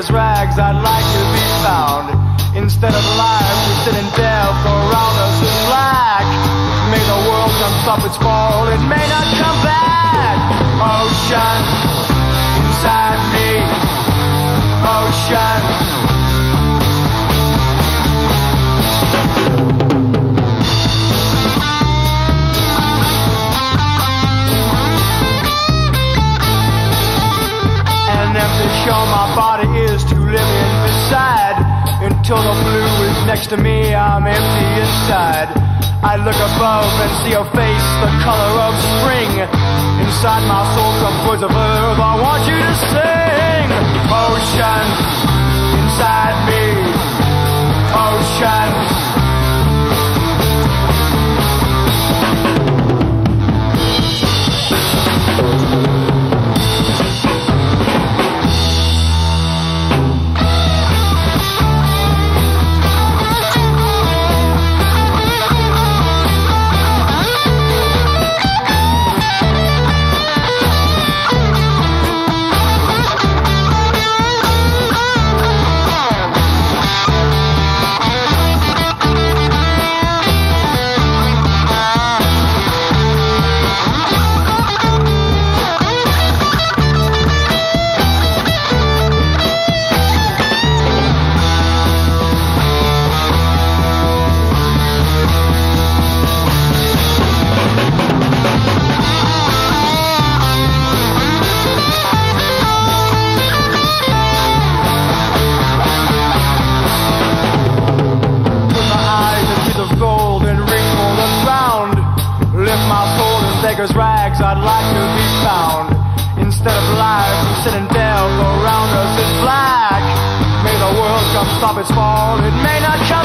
beggar's rags, I'd like to be found. Instead of life, we sit in death around us is black. May the world come stop its fall, it may not come back. Ocean, inside me. Ocean. Shell my body The blue is next to me, I'm empty inside. I look above and see a face the color of spring. Inside my soul come words of earth I want you to sing. Beggar's rags, I'd like to be found. Instead of life, we sit in death around us is black. May the world come stop its fall, it may not come